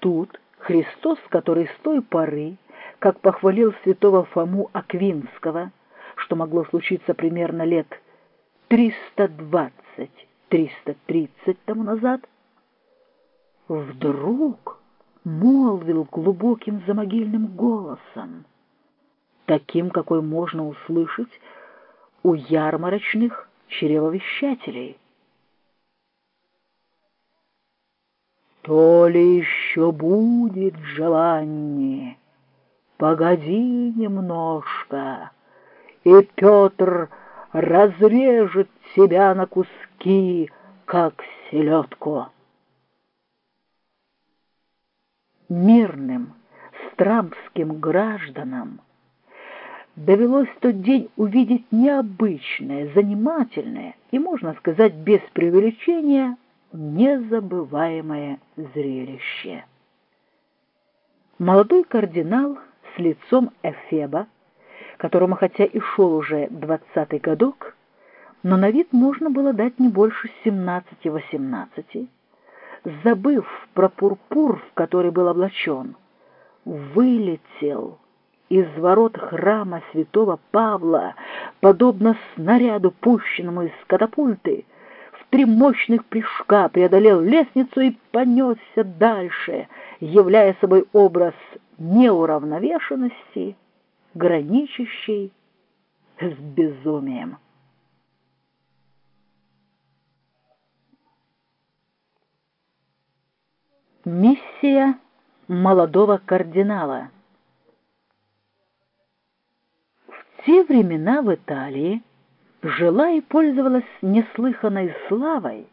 тут Христос, который с той поры, как похвалил святого Фому Аквинского, что могло случиться примерно лет 320-330 тому назад, вдруг молвил глубоким замогильным голосом, таким, какой можно услышать у ярмарочных чревовещателей. То ли еще будет желание, погоди немножко, и Петр разрежет тебя на куски, как селедку. Мирным, страмским гражданам довелось в тот день увидеть необычное, занимательное и, можно сказать, без преувеличения, незабываемое зрелище. Молодой кардинал с лицом Эфеба, которому хотя и шел уже двадцатый годок, но на вид можно было дать не больше семнадцати-восемнадцати, забыв про пурпур, в который был облачен, вылетел из ворот храма святого Павла, подобно снаряду, пущенному из катапульты, три мощных прыжка преодолел лестницу и понесся дальше, являя собой образ неуравновешенности, граничащей с безумием. Миссия молодого кардинала В те времена в Италии жила и пользовалась неслыханной славой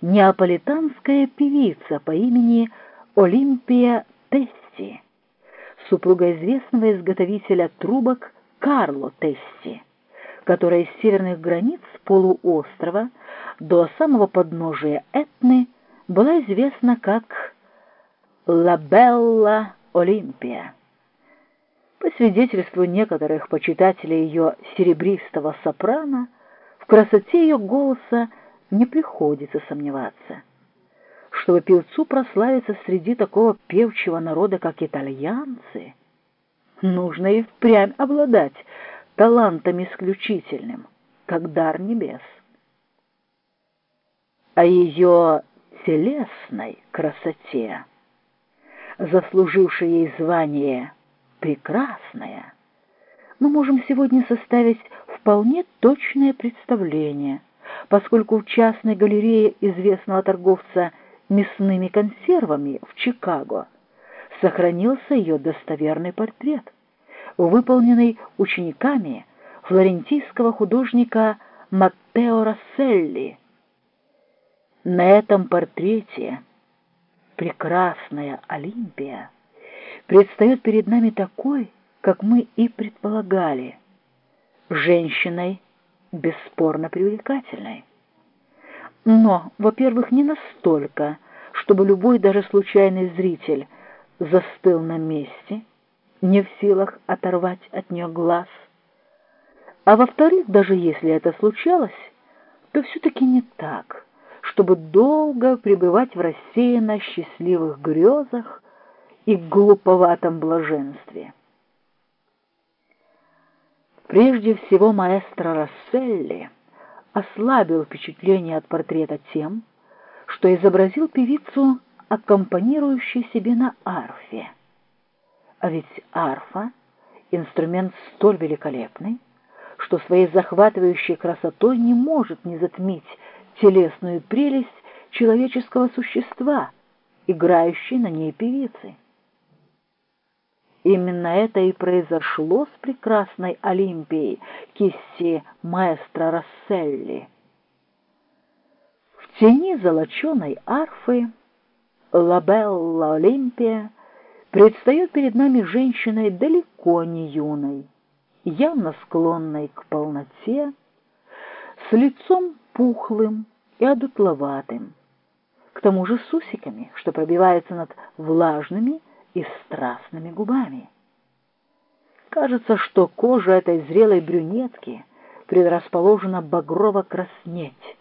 неаполитанская певица по имени Олимпия Тесси, супруга известного изготовителя трубок Карло Тесси, которая с северных границ полуострова до самого подножия Этны была известна как «Ла Белла Олимпия». По свидетельству некоторых почитателей ее серебристого сопрано, красоте ее голоса не приходится сомневаться. Чтобы певцу прославиться среди такого певчего народа, как итальянцы, нужно и впрямь обладать талантом исключительным, как дар небес. О ее телесной красоте, заслужившей ей звание «прекрасная», мы можем сегодня составить вполне точное представление, поскольку в частной галерее известного торговца мясными консервами в Чикаго сохранился ее достоверный портрет, выполненный учениками флорентийского художника Маттео Расселли. На этом портрете прекрасная Олимпия предстает перед нами такой, как мы и предполагали, женщиной бесспорно привлекательной. Но, во-первых, не настолько, чтобы любой даже случайный зритель застыл на месте, не в силах оторвать от нее глаз. А во-вторых, даже если это случалось, то все-таки не так, чтобы долго пребывать в рассеянно счастливых грезах и глуповатом блаженстве. Прежде всего маэстро Расселли ослабил впечатление от портрета тем, что изобразил певицу, аккомпанирующей себе на арфе. А ведь арфа — инструмент столь великолепный, что своей захватывающей красотой не может не затмить телесную прелесть человеческого существа, играющей на ней певицы. Именно это и произошло с прекрасной Олимпией кисти маэстро Расселли. В тени золоченой арфы Лабелла Олимпия предстает перед нами женщиной далеко не юной, явно склонной к полноте, с лицом пухлым и одутловатым, к тому же с усиками, что пробивается над влажными, и страстными губами. Кажется, что кожа этой зрелой брюнетки предрасположена багрово краснеть,